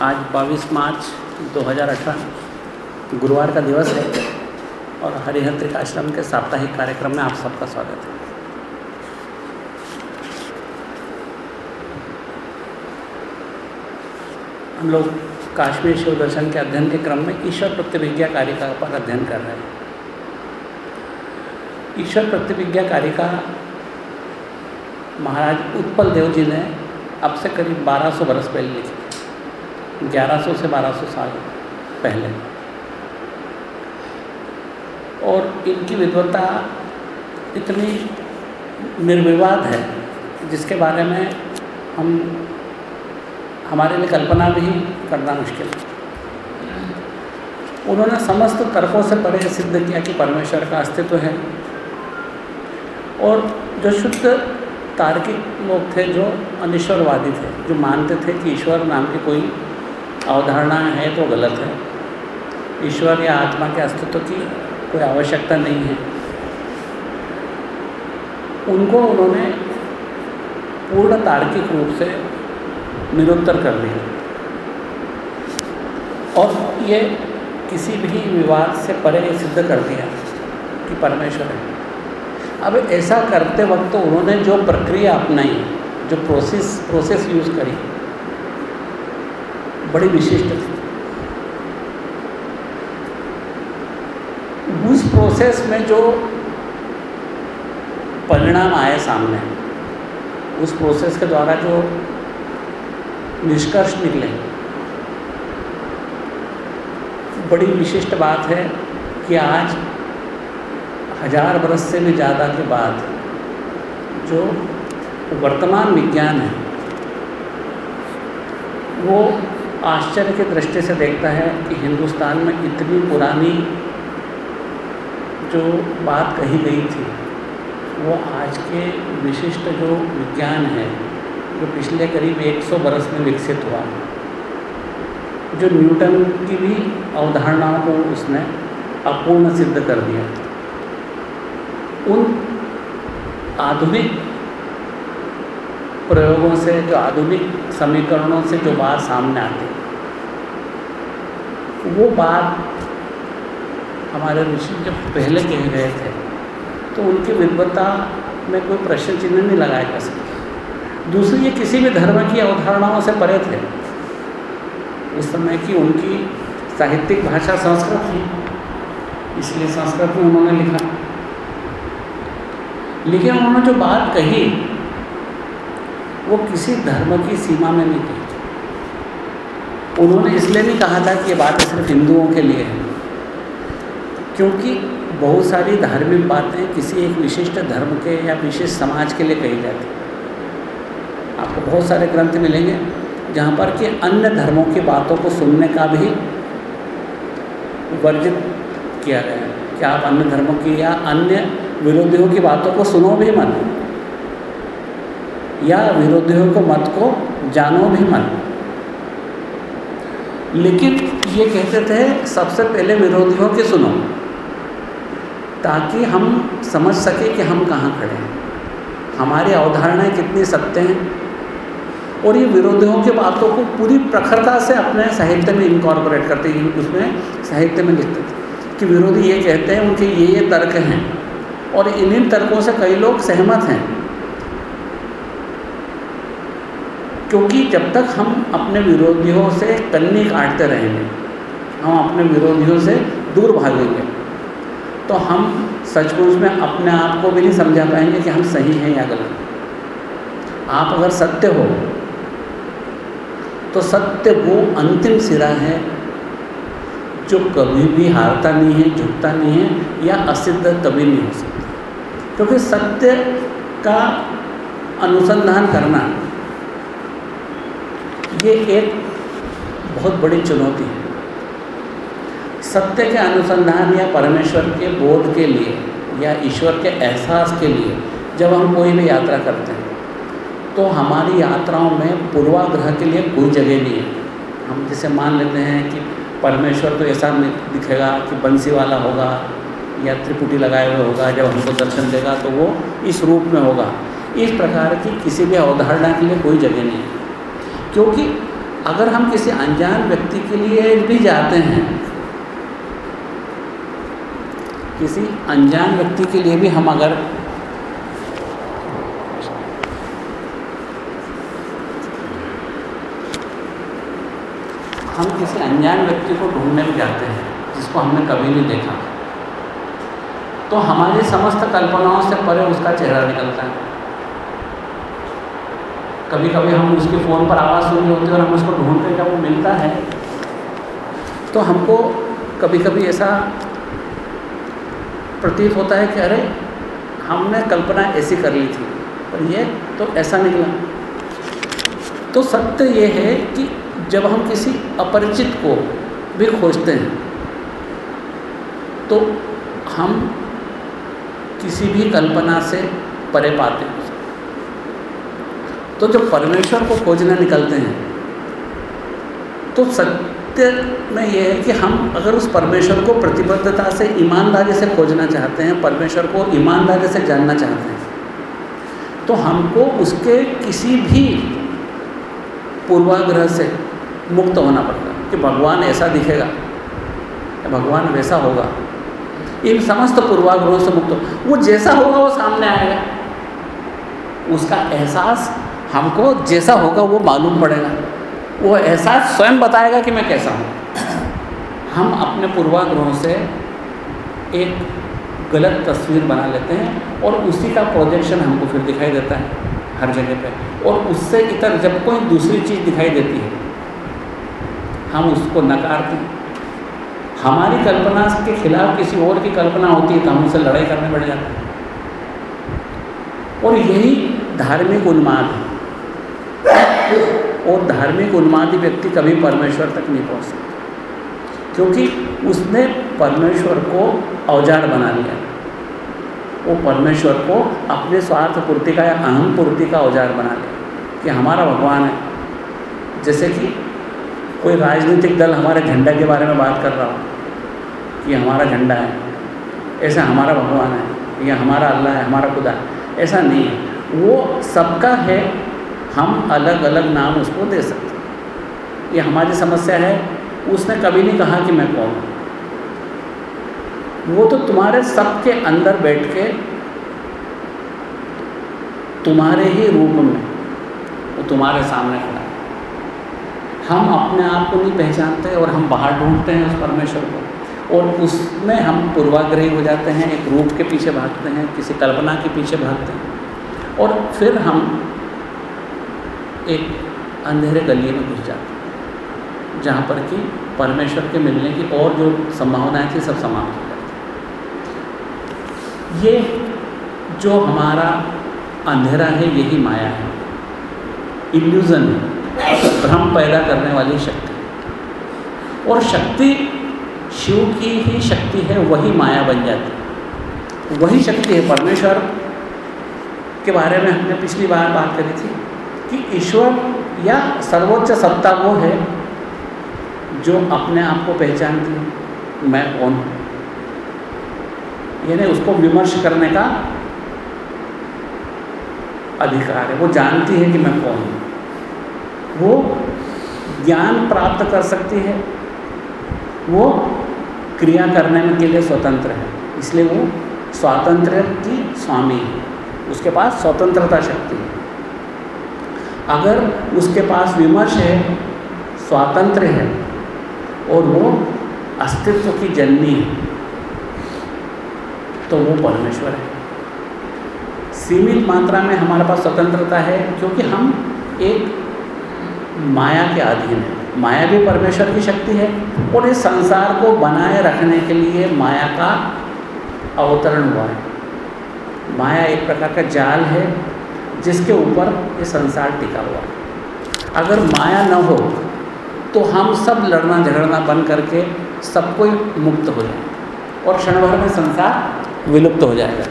आज 22 मार्च 2018 गुरुवार का दिवस है और हरिहर आश्रम के साप्ताहिक कार्यक्रम में आप सबका स्वागत है। हम लोग काश्मीर शिव दर्शन के अध्ययन के क्रम में ईश्वर प्रतिविज्ञा कारिका पर अध्ययन कर रहे हैं। ईश्वर प्रतिविज्ञा कारिका महाराज उत्पल देव जी ने अब से करीब 1200 बरस पहले लिखी 1100 से 1200 साल पहले। और इनकी विद्वत्ता इतनी निर्विवाद है, जिसके बारे में हम, हमारे लिए कल्पना भी करना मुश्किल। है उन्होंने समस्त तर्कों से परे सिद्ध किया कि परमेश्वर का अस्तित्व है। और जो शुद्ध तार्किक लोग थे, जो अनिश्वरवादी थे, जो मानते थे कि ईश्वर नाम की कोई अवधारणा है तो गलत है। ईश्वर या आत्मा के अस्तित्व की कोई आवश्यकता नहीं है। उनको उन्होंने पूर्ण तार्किक रूप से निरुत्तर कर दिया। और ये किसी भी विवाद से परे सिद्ध कर दिया कि परमेश्वर है। अब ऐसा करते वक्त तो उन्होंने जो प्रक्रिया अपनाई, जो प्रोसेस प्रोसेस यूज़ करी बड़ी विशिष्ट थी। उस प्रोसेस में जो परिणाम आए सामने, उस प्रोसेस के द्वारा जो निष्कर्ष निकले, बड़ी विशिष्ट बात है कि आज हज़ार बरस से भी ज़्यादा के बाद जो वर्तमान विज्ञान है, वो आश्चर्य की दृष्टि से देखता है कि हिंदुस्तान में इतनी पुरानी जो बात कही गई थी, वो आज के विशिष्ट जो विज्ञान है, जो पिछले करीब 100 बरस में विकसित हुआ, जो न्यूटन की भी अवधारणाओं को उसने अपूर्ण सिद्ध कर दिया। उन आधुनिक प्रयोगों से, जो आधुनिक समीकरणों से जो बात सामने आती वो बात हमारे ऋषि जब पहले कहे गए थे तो उनकी विद्वत्ता में कोई प्रश्न चिन्ह नहीं लगाया जा सकता। दूसरी, ये किसी भी धर्म की अवधारणाओं से परे थे। उस समय की उनकी साहित्यिक भाषा संस्कृत थी, इसलिए संस्कृत में उन्होंने लिखा। लेकिन उन्होंने जो बात कही वो किसी धर्म की सीमा में नहीं कही उन्होंने इसलिए नहीं कहा था कि ये बातें सिर्फ़ हिंदुओं के लिए है। क्योंकि बहुत सारी धार्मिक बातें किसी एक विशिष्ट धर्म के या विशिष्ट समाज के लिए कही जाती आपको बहुत सारे ग्रंथ मिलेंगे जहाँ पर कि अन्य धर्मों की बातों को सुनने का भी वर्जित किया गया कि आप अन्य धर्मों की या अन्य विरोधियों की बातों को सुनो भी मत? या विरोधियों को मत को जानो भी मत। लेकिन ये कहते थे, सबसे पहले विरोधियों की सुनो, ताकि हम समझ सके कि हम कहाँ खड़े हैं। हमारी अवधारणाएँ कितनी सत्य हैं, और ये विरोधियों के बातों को पूरी प्रखरता से अपने साहित्य में इनकॉर्पोरेट करते हैं, उसमें साहित्य में लिखते थे कि विरोधी ये कहते हैं, उनके ये ये तर्क हैं, और इन्हीं तर्कों से कई लोग सहमत हैं। क्योंकि जब तक हम अपने विरोधियों से कन्नी काटते रहेंगे, हम अपने विरोधियों से दूर भागेंगे तो हम सचमुच में अपने आप को भी नहीं समझा पाएँगे कि हम सही हैं या गलत। आप अगर सत्य हो तो सत्य वो अंतिम सिरा है जो कभी भी हारता नहीं है, झुकता नहीं है या असिद्ध कभी नहीं हो सकता। क्योंकि सत्य का अनुसंधान करना ये एक बहुत बड़ी चुनौती है। सत्य के अनुसंधान या परमेश्वर के बोध के लिए या ईश्वर के एहसास के लिए जब हम कोई भी यात्रा करते हैं तो हमारी यात्राओं में पूर्वाग्रह के लिए कोई जगह नहीं है। हम जैसे मान लेते हैं कि परमेश्वर तो ऐसा दिखेगा कि बंसी वाला होगा या त्रिपुटी लगाए हुए होगा, जब हमको दर्शन देगा तो वो इस रूप में होगा। इस प्रकार की किसी भी अवधारणा के लिए कोई जगह नहीं है। क्योंकि अगर हम किसी अनजान व्यक्ति के लिए भी जाते हैं, किसी अनजान व्यक्ति के लिए भी हम अगर हम किसी अनजान व्यक्ति को ढूँढने में जाते हैं, जिसको हमने कभी नहीं देखा तो हमारी समस्त कल्पनाओं से परे उसका चेहरा निकलता है। कभी कभी हम उसके फ़ोन पर आवाज़ सुन रहे होते हैं और हम उसको ढूंढते जब वो मिलता है। तो हमको कभी कभी ऐसा प्रतीत होता है कि अरे, हमने कल्पना ऐसी कर ली थी, पर ये तो ऐसा निकला तो सत्य ये है कि जब हम किसी अपरिचित को भी खोजते हैं तो हम किसी भी कल्पना से परे पाते हैं। तो जब परमेश्वर को खोजने निकलते हैं तो सत्य में यह है कि हम अगर उस परमेश्वर को प्रतिबद्धता से, ईमानदारी से खोजना चाहते हैं, परमेश्वर को ईमानदारी से जानना चाहते हैं तो हमको उसके किसी भी पूर्वाग्रह से मुक्त होना पड़ता है कि भगवान ऐसा दिखेगा, या भगवान वैसा होगा। इन समस्त पूर्वाग्रहों से मुक्त वो जैसा होगा वो सामने आएगा। उसका एहसास हमको जैसा होगा वो मालूम पड़ेगा। वो एहसास स्वयं बताएगा कि मैं कैसा हूँ। हम अपने पूर्वाग्रहों से एक गलत तस्वीर बना लेते हैं और उसी का प्रोजेक्शन हमको फिर दिखाई देता है, हर जगह पे। और उससे इतर जब कोई दूसरी चीज़ दिखाई देती है, हम उसको नकारते हैं। हमारी कल्पना के खिलाफ किसी और की कल्पना होती है तो हम उससे लड़ाई करने बढ़ जाते हैं। और यही धार्मिक उन्माद है। और धार्मिक उन्मादी व्यक्ति कभी परमेश्वर तक नहीं पहुँच सकता। क्योंकि उसने परमेश्वर को औज़ार बना लिया। वो परमेश्वर को अपने स्वार्थ पूर्ति का या अहम पूर्ति का औज़ार बना लिया कि हमारा भगवान है। जैसे कि कोई राजनीतिक दल हमारे झंडा के बारे में बात कर रहा हो कि हमारा झंडा है, ऐसा हमारा भगवान है, या हमारा अल्लाह है, हमारा खुदा है, ऐसा नहीं है। वो सबका है हम अलग अलग नाम उसको दे सकते हैं। ये हमारी समस्या है। उसने कभी नहीं कहा कि मैं कौन हूँ। वो तो तुम्हारे सबके अंदर बैठ के तुम्हारे ही रूप में, वो तुम्हारे सामने खड़ा है। हम अपने आप को नहीं पहचानते और हम बाहर ढूंढते हैं उस परमेश्वर को। और उसमें हम पूर्वाग्रही हो जाते हैं, एक रूप के पीछे भागते हैं, किसी कल्पना के पीछे भागते हैं। और फिर हम एक अंधेरे गली में घुस जाते जहाँ पर कि परमेश्वर के मिलने की और जो संभावनाएँ थी सब समाप्त हो जाती ये जो हमारा अंधेरा है, यही माया है। इल्यूज़न है। भ्रम पैदा करने वाली शक्ति। और शक्ति, शिव की ही शक्ति है, वही माया बन जाती वही शक्ति है परमेश्वर के बारे में हमने पिछली बार बात करी थी। कि ईश्वर या सर्वोच्च सत्ता वो है जो अपने आप को पहचानती है, मैं कौन हूँ? यानी उसको विमर्श करने का अधिकार है। वो जानती है कि मैं कौन हूँ। वो ज्ञान प्राप्त कर सकती है। वो क्रिया करने में के लिए स्वतंत्र है। इसलिए वो स्वातंत्र की स्वामी है। उसके पास स्वतंत्रता शक्ति है। अगर उसके पास विमर्श है, स्वातंत्र है, और वो अस्तित्व की जननी है तो वो परमेश्वर है। सीमित मात्रा में हमारे पास स्वतंत्रता है, क्योंकि हम एक माया के अधीन हैं। माया भी परमेश्वर की शक्ति है, और इस संसार को बनाए रखने के लिए माया का अवतरण हुआ है। माया एक प्रकार का जाल है जिसके ऊपर ये संसार टिका हुआ। है अगर माया न हो तो हम सब लड़ना झगड़ना बंद करके सब कोई मुक्त हो जाए और क्षण भर में संसार विलुप्त हो जाएगा।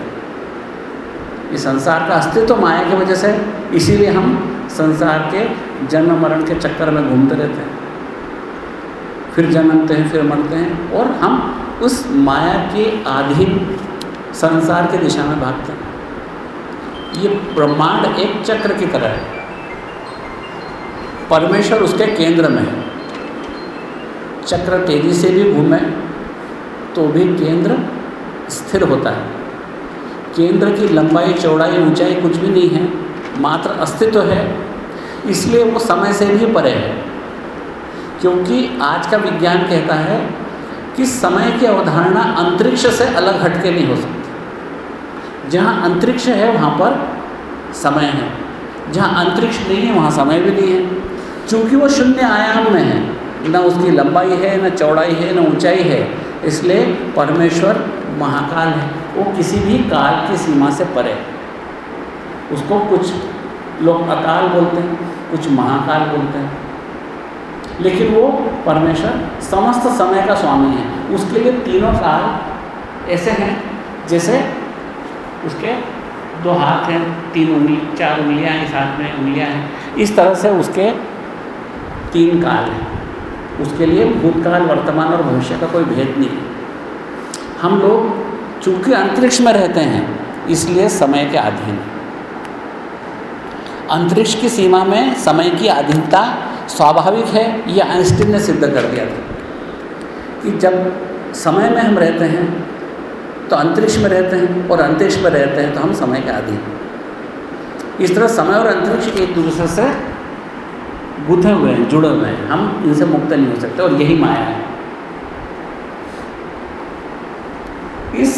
ये संसार का अस्तित्व तो माया की वजह से इसीलिए हम संसार के जन्म मरण के चक्कर में घूमते रहते हैं। फिर जन्मते हैं, फिर मरते हैं और हम उस माया के आधीन संसार की दिशा में भागते हैं। ये ब्रह्मांड एक चक्र की तरह है। परमेश्वर उसके केंद्र में है। चक्र तेज़ी से भी घूमे तो भी केंद्र स्थिर होता है। केंद्र की लंबाई, चौड़ाई, ऊंचाई कुछ भी नहीं है, मात्र अस्तित्व है। इसलिए वो समय से भी परे है। क्योंकि आज का विज्ञान कहता है कि समय की अवधारणा अंतरिक्ष से अलग हटके नहीं हो सकती। जहाँ अंतरिक्ष है, वहाँ पर समय है। जहाँ अंतरिक्ष नहीं है, वहाँ समय भी नहीं है। क्योंकि वो शून्य आयाम में है, न उसकी लंबाई है, न चौड़ाई है, न ऊंचाई है, इसलिए परमेश्वर महाकाल है। वो किसी भी काल की सीमा से परे। उसको कुछ लोग अकाल बोलते हैं, कुछ महाकाल बोलते हैं। लेकिन वो परमेश्वर समस्त समय का स्वामी है। उसके लिए तीनों काल ऐसे हैं, जैसे उसके दो हाथ हैं, तीन उंगली, चार उंगलियाँ इस हाथ में उंगलियाँ हैं। इस तरह से उसके तीन काल हैं। उसके लिए भूतकाल, वर्तमान और भविष्य का कोई भेद नहीं। है हम लोग चूँकि अंतरिक्ष में रहते हैं, इसलिए समय के अधीन अंतरिक्ष की सीमा में समय की अधीनता स्वाभाविक है यह आइंस्टीन ने सिद्ध कर दिया था कि जब समय में हम रहते हैं तो अंतरिक्ष में रहते हैं और अंतरिक्ष में रहते हैं तो हम समय के अधीन इस तरह समय और अंतरिक्ष एक दूसरे से गुथे हुए हैं, जुड़े हुए हैं। हम इनसे मुक्त नहीं हो सकते और यही माया है। इस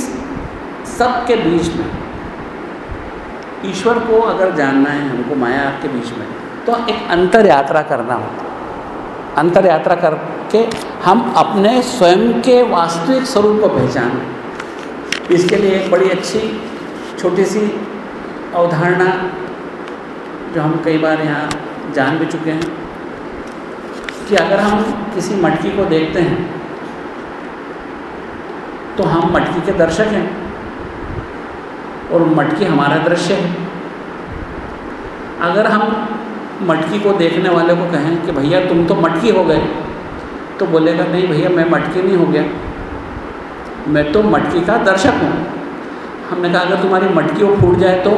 सब के बीच में, ईश्वर को अगर जानना है, हमको माया के बीच में तो एक अंतर यात्रा करना होता अंतर यात्रा करके हम अपने स्वयं के वास्तविक स्वरूप को पहचानें इसके लिए एक बड़ी अच्छी छोटी सी अवधारणा जो हम कई बार यहाँ जान भी चुके हैं कि अगर हम किसी मटकी को देखते हैं तो हम मटकी के दर्शक हैं और मटकी हमारा दृश्य है। अगर हम मटकी को देखने वाले को कहें कि भैया तुम तो मटकी हो गए तो बोलेगा, नहीं भैया, मैं मटकी नहीं हो गया। मैं तो मटकी का दर्शक हूँ। हमने कहा, अगर तुम्हारी मटकी वो फूट जाए तो?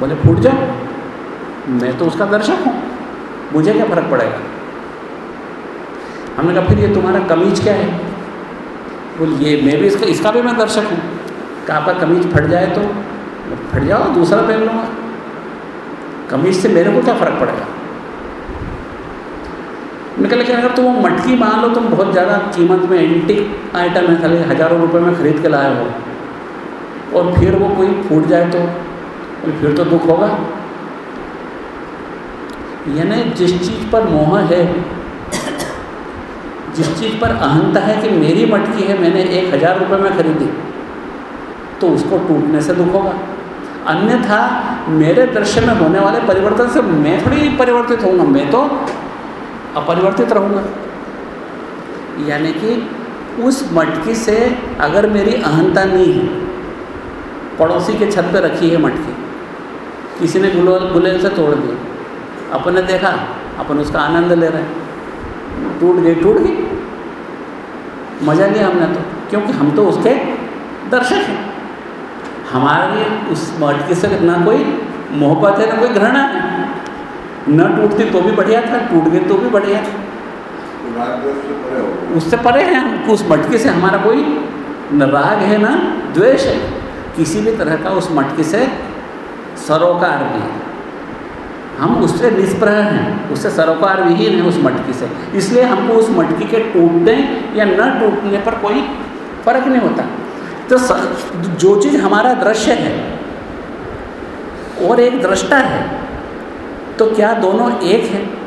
बोले, फूट जाओ मैं तो उसका दर्शक हूँ। मुझे क्या फ़र्क पड़ेगा? हमने कहा, फिर ये तुम्हारा कमीज क्या है? बोल, ये मैं भी इसका इसका भी मैं दर्शक हूँ। कहा, आपका कमीज फट जाए तो? फट जाओ, दूसरा पहन लूँगा। कमीज से मेरे को क्या फ़र्क पड़ेगा? मैं कहा, लेकिन अगर तुम वो मटकी मान लो, तुम बहुत ज़्यादा कीमत में एंटिक आइटम है खाली हज़ारों रुपए में ख़रीद के लाए हो। और फिर वो कोई फूट जाए तो फिर तो दुख होगा। यानी जिस चीज़ पर मोह है, जिस चीज़ पर अहंता है कि मेरी मटकी है, मैंने एक हज़ार रुपये में खरीदी तो उसको टूटने से दुख होगा। अन्यथा मेरे दृश्य में होने वाले परिवर्तन से मैं थोड़ी परिवर्तित होऊँगा। मैं तो अपरिवर्तित रहूँगा। यानी कि उस मटकी से अगर मेरी अहंता नहीं है, पड़ोसी के छत पे रखी है मटकी, किसी ने गुलेल गुलेल से तोड़ दी अपन ने देखा, अपन उसका आनंद ले रहे हैं। टूट गई टूट गई। मज़ा लिया हमने तो क्योंकि हम तो उसके दर्शक हैं। हमारे उस मटकी से ना कोई मोहब्बत है, ना कोई घृणा है। न टूटती तो भी बढ़िया था टूट गई तो भी बढ़िया था। उससे परे हैं हम, उस मटकी से हमारा कोई न राग है, ना द्वेष है। किसी भी तरह का उस मटकी से सरोकार नहीं है। हम उससे निष्प्रह हैं, उससे सरोकार विहीन है उस मटकी से। इसलिए हमको उस मटकी के टूटने या न टूटने पर कोई फ़र्क नहीं होता। तो जो चीज़ हमारा दृश्य है, और एक दृष्टा है तो क्या दोनों एक हैं?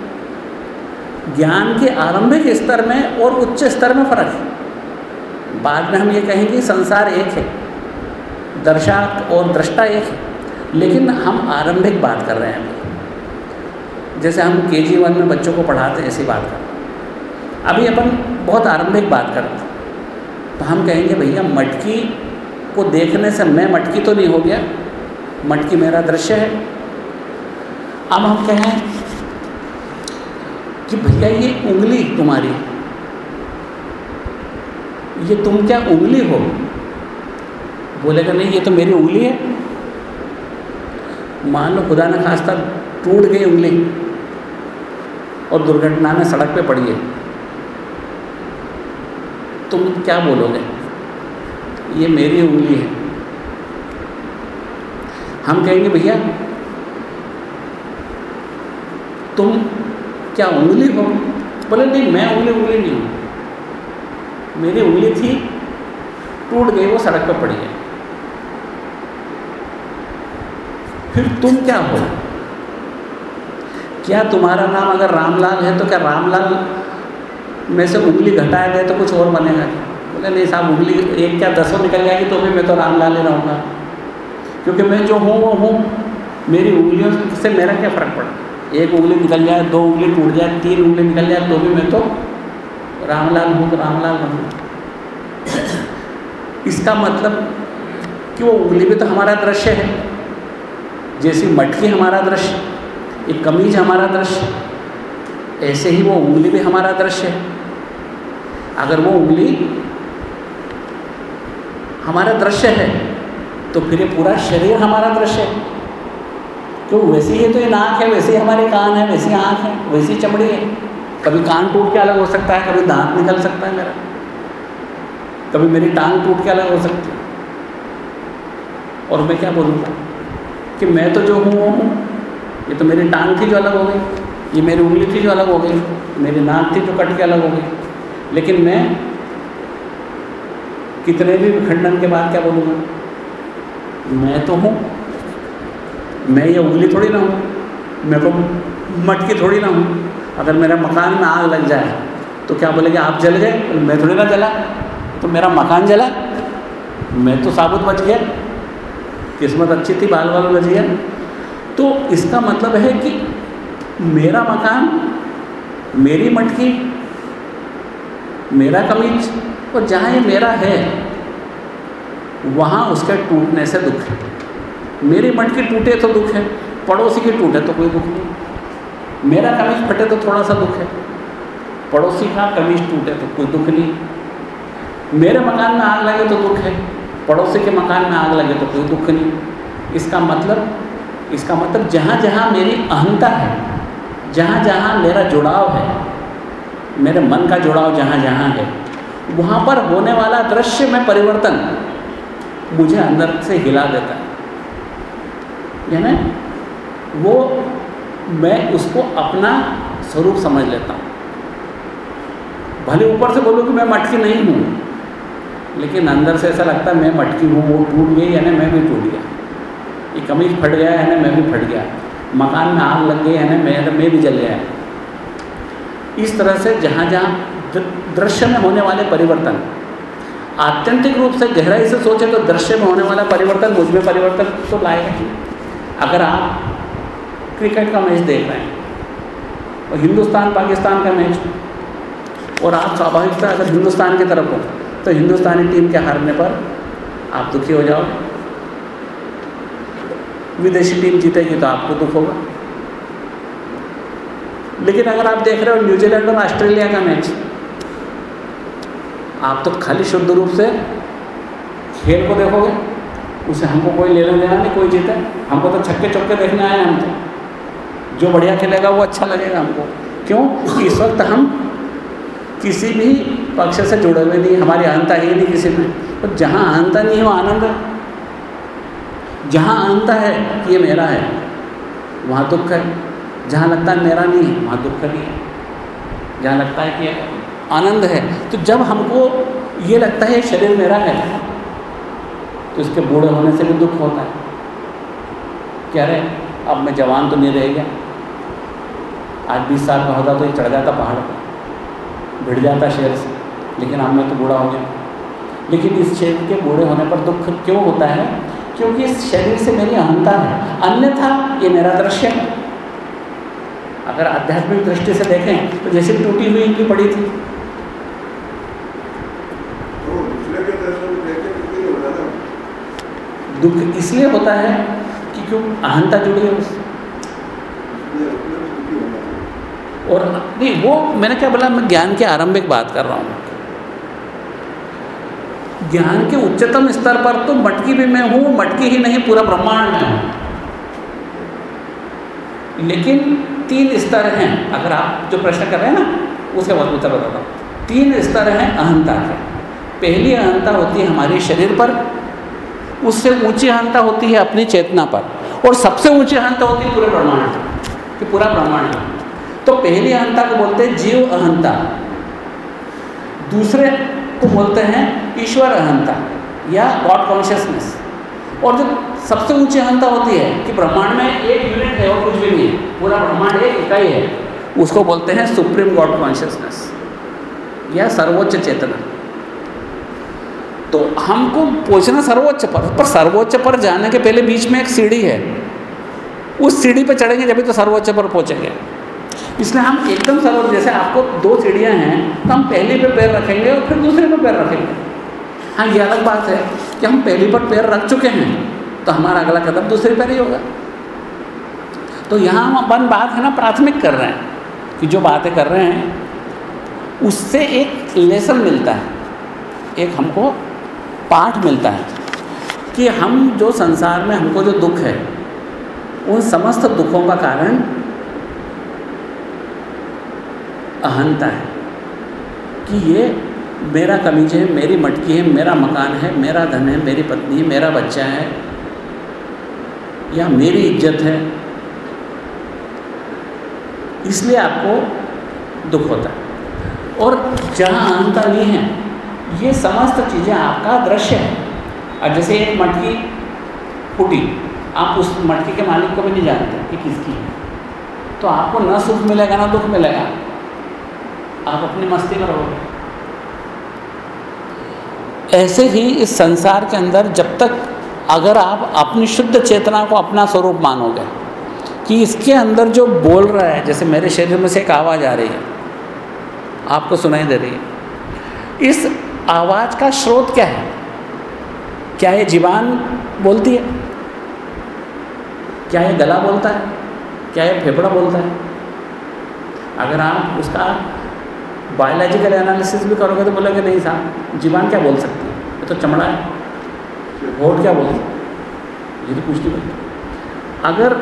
ज्ञान के आरंभिक स्तर में और उच्च स्तर में फ़र्क है। बाद में हम ये कहेंगे संसार एक है दर्शक और दृष्टा एक है। लेकिन हम आरंभिक बात कर रहे हैं। अभी जैसे हम के जी वन में बच्चों को पढ़ाते हैं, ऐसी बात कर अभी अपन बहुत आरंभिक बात करते हैं। तो हम कहेंगे, भैया, मटकी को देखने से मैं, मटकी तो नहीं हो गया। मटकी मेरा दृश्य है। अब हम कहें कि भैया, ये उंगली तुम्हारी, ये तुम क्या उंगली हो? बोलेगा, नहीं, ये तो मेरी उंगली है। मान लो खुदा न खास्ता टूट गई उंगली और दुर्घटना में सड़क पे पड़ी है। तुम क्या बोलोगे? ये मेरी उंगली है। हम कहेंगे, भैया तुम क्या उंगली हो? बोले, नहीं, मैं उंगली उंगली नहीं हूँ। मेरी उंगली थी, टूट गई, वो सड़क पर पड़ी है। फिर तुम क्या हो? क्या तुम्हारा नाम अगर रामलाल है तो क्या रामलाल में से उंगली घटाया गया तो कुछ और बनेगा बोले, नहीं साहब, उंगली एक क्या दसों निकल जाएगी तो भी मैं तो रामलाल ही रहूँगा। क्योंकि मैं जो हूँ, वो हूँ। मेरी उंगलियों से मेरा क्या फ़र्क पड़ा? एक उंगली निकल जाए, दो उंगली टूट जाए, तीन उंगली निकल जाए तो भी मैं तो रामलाल हूँ तो रामलाल बनूँ इसका मतलब कि वो उंगली भी तो हमारा दृश्य है। जैसी मटकी हमारा दृश्य, एक कमीज हमारा दृश्य, ऐसे ही वो उंगली भी हमारा दृश्य है। अगर वो उंगली हमारा दृश्य है तो फिर ये पूरा शरीर हमारा दृश्य है। क्यों वैसी ही तो ये नाक है, वैसे ही हमारे कान है, वैसी आँख है, वैसी चमड़ी है। कभी कान टूट के अलग हो सकता है, कभी दांत निकल सकता है मेरा। कभी मेरी टांग टूट के अलग हो सकती है। और मैं क्या बोलूँगा कि मैं तो जो हूँ वो हूँ ये तो मेरी टांग थी जो अलग हो गई, ये मेरी उंगली थी जो अलग हो गई, मेरी नाक थी जो कट के अलग हो गई। लेकिन मैं कितने भी खंडन के बाद क्या बोलूँगा? मैं तो हूँ मैं ये उंगली थोड़ी ना हूँ, मेरे को मटकी थोड़ी ना हूँ, अगर मेरा मकान में आग लग जाए तो क्या बोलेंगे, आप जल गए? मैं थोड़ी ना जला तो मेरा मकान जला। मैं तो साबुत बच गया, किस्मत अच्छी थी बाल बाल बच गया। तो इसका मतलब है कि मेरा मकान, मेरी मटकी, मेरा कमीज, और जहाँ ये मेरा है, वहाँ उसके टूटने से दुख है। मेरी मटकी टूटे तो दुख है, पड़ोसी की टूटे तो कोई दुख नहीं। मेरा कमीज फटे तो थोड़ा सा दुख है, पड़ोसी का कमीज टूटे तो कोई दुख नहीं। मेरे मकान में आग लगे तो दुख है, पड़ोसी के मकान में आग लगे तो कोई दुख नहीं। इसका मतलब इसका मतलब जहाँ जहाँ मेरी अहंता है, जहाँ जहाँ मेरा जुड़ाव है, मेरे मन का जुड़ाव जहाँ जहाँ है, वहाँ पर होने वाला दृश्य में परिवर्तन मुझे अंदर से हिला देता है। यानी वो मैं उसको अपना स्वरूप समझ लेता हूँ। भले ऊपर से बोलूँ कि मैं मटकी नहीं हूँ, लेकिन अंदर से ऐसा लगता है मैं मटकी हूँ, वो टूट गई, यानी मैं भी टूट गया। ये कमीज फट गया, यानी मैं भी फट गया। मकान में आग लग गई, यानी मैं मैं भी जल गया। इस तरह से जहाँ जहाँ दृश्य में होने वाले परिवर्तन, आत्यंतिक रूप से गहराई से सोचे तो दृश्य में होने वाला परिवर्तन, मुझमें परिवर्तन तो लाएगा ही। अगर आप क्रिकेट का मैच देख रहे हैं और हिंदुस्तान पाकिस्तान का मैच और आप स्वाभाविकता अगर हिंदुस्तान की तरफ़ हो तो हिंदुस्तानी टीम के हारने पर आप दुखी हो जाओ। विदेशी टीम जीतेगी तो आपको दुख होगा। लेकिन अगर आप देख रहे हो न्यूजीलैंड और ऑस्ट्रेलिया का मैच, आप तो खाली शुद्ध रूप से खेल को देखोगे। उसे हमको कोई लेना देना नहीं, कोई जीते हमको तो छक्के चौके देखने आए हम तो। जो बढ़िया खेलेगा वो अच्छा लगेगा हमको। क्यों? इस वक्त हम किसी भी पक्ष से जुड़े हुए नहीं, हमारी अहंता ही नहीं किसी में। तो जहाँ अहंता नहीं है वो आनंद है। जहाँ अहंता है कि ये मेरा है, वहाँ दुख है। जहाँ लगता है मेरा नहीं है, वहाँ दुख नहीं है। जहाँ लगता है कि आनंद है। तो जब हमको ये लगता है शरीर मेरा है तो इसके बूढ़े होने से भी दुख होता है। कह रहे, अब मैं जवान तो नहीं रह गया। आज बीस साल का होता तो ये चढ़ जाता पहाड़ पर। भिड़ जाता शेर से, लेकिन अब मैं तो बूढ़ा हो गया। लेकिन इस शरीर के बूढ़े होने पर दुख क्यों होता है? क्योंकि इस शरीर से मेरी अहंता है। अन्यथा ये मेरा दृश्य है। अगर आध्यात्मिक दृष्टि से देखें तो जैसे टूटी हुई इनकी पड़ी थी। दुख इसलिए होता है कि क्यों? अहंता जुड़ी है उससे और नहीं, वो मैंने क्या बोला? मैं ज्ञान के आरंभिक बात कर रहा हूँ। ज्ञान के उच्चतम स्तर पर तो मटकी भी मैं हूँ, मटकी ही नहीं, पूरा ब्रह्मांड में हूँ। लेकिन तीन स्तर हैं। अगर आप जो प्रश्न कर रहे हैं ना, उसके बाद उत्तर बताता हूँ। तीन स्तर हैं अहंता के। पहली अहंता होती है हमारे शरीर पर उससे ऊँची अहंता होती है अपनी चेतना पर। और सबसे ऊँची अहंता होती है पूरे ब्रह्मांड कि पूरा ब्रह्मांड तो पहली अहंता को बोलते हैं जीव अहंता। दूसरे को बोलते हैं ईश्वर अहंता या गॉड कॉन्शियसनेस और जो सबसे ऊँची अहंता होती है कि ब्रह्मांड में एक यूनिट है और कुछ भी नहीं है, पूरा ब्रह्मांड एक इकाई है, उसको बोलते हैं सुप्रीम गॉड कॉन्शियसनेस या सर्वोच्च चेतना। तो हमको पहुँचना सर्वोच्च पर पर सर्वोच्च पर जाने के पहले बीच में एक सीढ़ी है। उस सीढ़ी पर चढ़ेंगे जब तो सर्वोच्च पर पहुँचेंगे। इसलिए हम एकदम सर्वोच्च, जैसे आपको दो सीढ़ियाँ हैं तो हम पहली पे पैर रखेंगे और फिर दूसरे पे पैर रखेंगे। हाँ ये अलग बात है कि हम पहली पर पैर रख चुके हैं तो हमारा अगला कदम दूसरे पर ही होगा। तो यहाँ हम अपन बात है ना, प्राथमिक कर रहे हैं कि जो बातें कर रहे हैं, उससे एक लेसन मिलता है। एक हमको पाठ मिलता है कि हम जो संसार में हमको जो दुख है, उन समस्त दुखों का कारण अहंता है कि ये मेरा कमीज है, मेरी मटकी है, मेरा मकान है, मेरा धन है, मेरी पत्नी है, मेरा बच्चा है, या मेरी इज़्ज़त है। इसलिए आपको दुख होता है। और जहाँ अहंता नहीं है ये समस्त चीज़ें आपका दृश्य है। और जैसे एक मटकी फूटी, आप उस मटकी के मालिक को भी नहीं जानते कि किसकी है। तो आपको न सुख मिलेगा, ना दुख मिलेगा। आप अपनी मस्ती में रहोगे। ऐसे ही इस संसार के अंदर जब तक अगर आप अपनी शुद्ध चेतना को अपना स्वरूप मानोगे, कि इसके अंदर जो बोल रहा है, जैसे मेरे शरीर में से एक आवाज़ आ रही है, आपको सुनाई दे रही है। इस आवाज़ का स्रोत क्या है? क्या ये जीवान बोलती है? क्या ये गला बोलता है? क्या ये फेफड़ा बोलता है? अगर आप उसका बायोलॉजिकल एनालिसिस भी करोगे तो बोलोगे, नहीं साहब, जीवान क्या बोल सकती है? ये तो चमड़ा है। होठ क्या बोलती है? ये तो कुछ नहीं बोलती अगर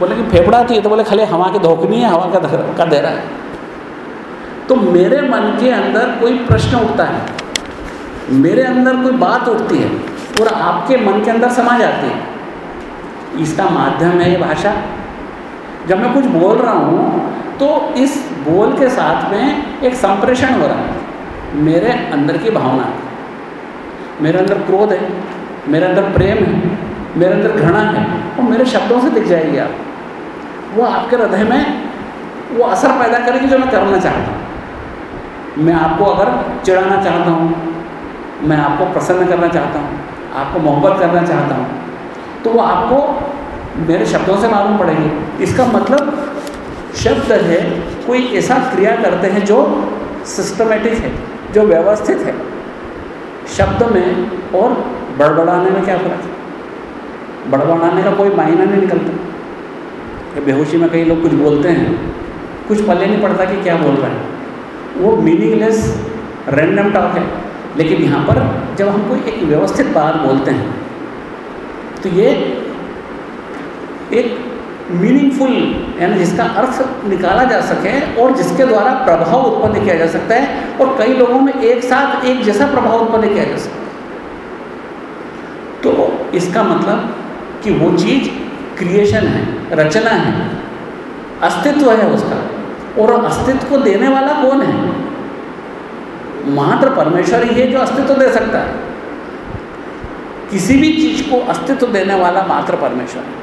बोले कि फेफड़ा थी तो बोले खाली हवा की धोकनी है, हवा का का दे रहा है। तो मेरे मन के अंदर कोई प्रश्न उठता है मेरे अंदर कोई बात उठती है, और आपके मन के अंदर समा जाती है। इसका माध्यम है ये भाषा। जब मैं कुछ बोल रहा हूँ तो इस बोल के साथ में एक संप्रेषण हो रहा है। मेरे अंदर की भावना। मेरे अंदर क्रोध है, मेरे अंदर प्रेम है, मेरे अंदर घृणा है, और मेरे शब्दों से दिख जाएगी आप। वो आपके हृदय में वो असर पैदा करेगी जो मैं करना चाहता हूँ। मैं आपको अगर चिढ़ाना चाहता हूँ मैं आपको प्रसन्न करना चाहता हूँ, आपको मोहब्बत करना चाहता हूँ तो वो आपको मेरे शब्दों से मालूम पड़ेगी। इसका मतलब शब्द है, कोई ऐसा क्रिया करते हैं जो सिस्टमेटिक है, जो व्यवस्थित है। शब्द में और बड़बड़ाने में क्या फ़र्क है? बड़बड़ाने का कोई मायना नहीं निकलता। बेहोशी में कई लोग कुछ बोलते हैं, कुछ पल्ले नहीं पड़ता कि क्या बोल रहा है। वो मीनिंगलेस रैंडम टॉक है। लेकिन यहाँ पर जब हम कोई एक व्यवस्थित बात बोलते हैं तो ये एक मीनिंगफुल यानी जिसका अर्थ निकाला जा सके और जिसके द्वारा प्रभाव उत्पन्न किया जा सकता है और कई लोगों में एक साथ एक जैसा प्रभाव उत्पन्न किया जा सकता है। तो इसका मतलब कि वो चीज़ क्रिएशन है, रचना है, अस्तित्व है उसका। और अस्तित्व को देने वाला कौन है? मात्र परमेश्वर ही है जो अस्तित्व दे सकता है। किसी भी चीज़ को अस्तित्व देने वाला मात्र परमेश्वर है।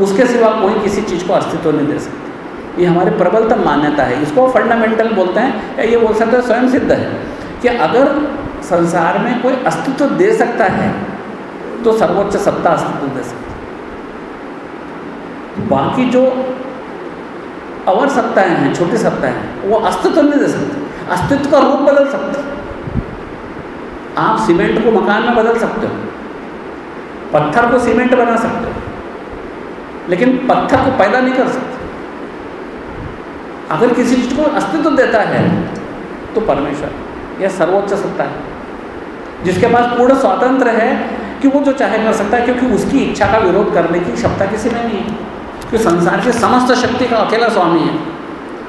उसके सिवा कोई किसी चीज़ को अस्तित्व नहीं दे सकती। ये हमारी प्रबलतम मान्यता है। इसको फंडामेंटल बोलते हैं। या ये बोल सकते हैं स्वयं सिद्ध है कि अगर संसार में कोई अस्तित्व दे सकता है तो सर्वोच्च सत्ता अस्तित्व दे सकती है। बाकी जो अवर सत्ताएँ हैं, छोटी सत्ताएँ हैं, वो अस्तित्व नहीं दे सकती। अस्तित्व का रूप बदल सकते आप सीमेंट को मकान में बदल सकते हो। पत्थर को सीमेंट बना सकते हो। लेकिन पत्थर को पैदा नहीं कर सकते। अगर किसी चीज़ को अस्तित्व देता है तो परमेश्वर, यह सर्वोच्च सत्ता है। जिसके पास पूर्ण स्वातंत्र है कि वो जो चाहे कर सकता है, क्योंकि उसकी इच्छा का विरोध करने की क्षमता किसी में नहीं है। क्योंकि संसार की समस्त शक्ति का अकेला स्वामी है।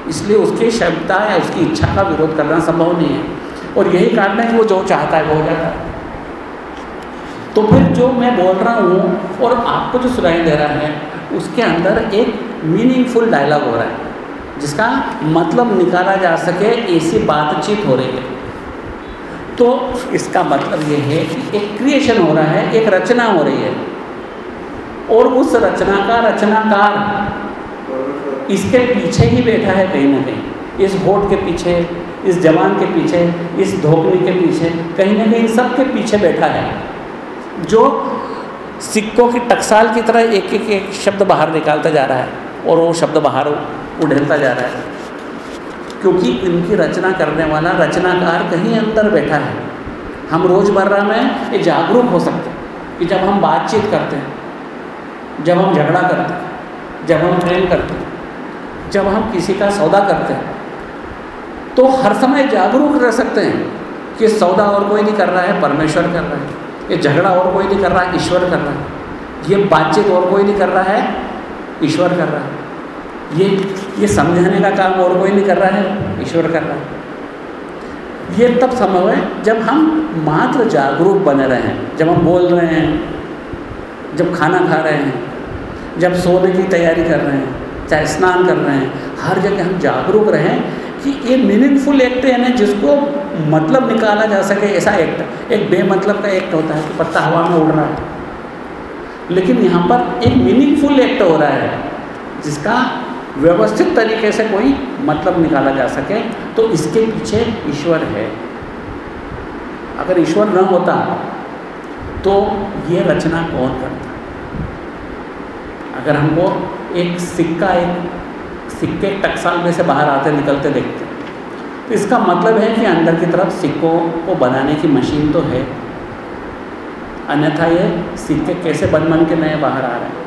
इसलिए उसकी क्षमता या उसकी इच्छा का विरोध करना संभव नहीं है। और यही कारण है कि वो जो चाहता है वो हो जाता है। तो फिर जो मैं बोल रहा हूँ और आपको जो सुनाई दे रहा है, उसके अंदर एक मीनिंगफुल डायलॉग हो रहा है, जिसका मतलब निकाला जा सके, ऐसी बातचीत हो रही है। तो इसका मतलब ये है कि एक क्रिएशन हो रहा है, एक रचना हो रही है। और उस रचना का रचनाकार इसके पीछे ही बैठा है कहीं ना कहीं। इस होठ के पीछे, इस जवान के पीछे, इस धोकनी के पीछे, कहीं ना कहीं सबके पीछे बैठा है। जो सिक्कों की टकसाल की तरह एक एक एक शब्द बाहर निकालता जा रहा है और वो शब्द बाहर उड़ेलता जा रहा है। क्योंकि इनकी रचना करने वाला, रचनाकार कहीं अंदर बैठा है। हम रोज़मर्रा में ये जागरूक हो सकते हैं कि जब हम बातचीत करते हैं, जब हम झगड़ा करते हैं, जब हम प्रेम करते हैं जब हम किसी का सौदा करते हैं तो हर समय जागरूक रह सकते हैं कि सौदा और कोई नहीं कर रहा है, परमेश्वर कर रहा है, ये झगड़ा और कोई नहीं कर रहा है ईश्वर कर रहा है, ये बातचीत और कोई नहीं कर रहा है, ईश्वर कर रहा है। ये ये समझाने का काम और कोई नहीं कर रहा है, ईश्वर कर रहा है। ये तब संभव है जब हम मात्र जागरूक बने रहे हैं, जब हम बोल रहे हैं, जब खाना खा रहे हैं, जब सोने की तैयारी कर रहे हैं। चाहे स्नान कर रहे हैं। हर जगह हम जागरूक रहें कि ये मीनिंगफुल एक्ट है ना जिसको मतलब निकाला जा सके, ऐसा एक्ट एक बेमतलब का एक्ट होता है कि पत्ता हवा में उड़ रहा है। लेकिन यहाँ पर एक मीनिंगफुल एक्ट हो रहा है, जिसका व्यवस्थित तरीके से कोई मतलब निकाला जा सके तो इसके पीछे ईश्वर है। अगर ईश्वर न होता तो ये रचना कौन करता? अगर हमको एक सिक्का, एक सिक्के टकसाल में से बाहर आते, निकलते देखते। तो इसका मतलब है कि अंदर की तरफ़ सिक्कों को बनाने की मशीन तो है। अन्यथा ये सिक्के कैसे बन बन के नए बाहर आ रहे हैं?